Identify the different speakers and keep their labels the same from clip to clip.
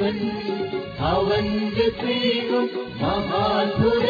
Speaker 1: भवन् भवन् महासुर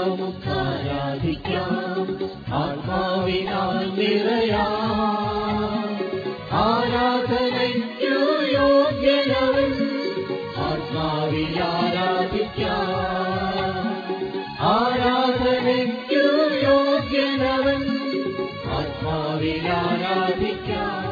Speaker 1: ആരാധിക്കാം. നമുക്ക് ആരാധിക്കാം ആത്മാവിനാൽ നിറയാ. ആരാധനയ്ക്കു യോഗ്യനവൻ. ആത്മാവിൽ ആരാധിക്കാം. ആരാധനയ്ക്കു യോഗ്യനവൻ. ആത്മാവിൽ ആരാധിക്കാം.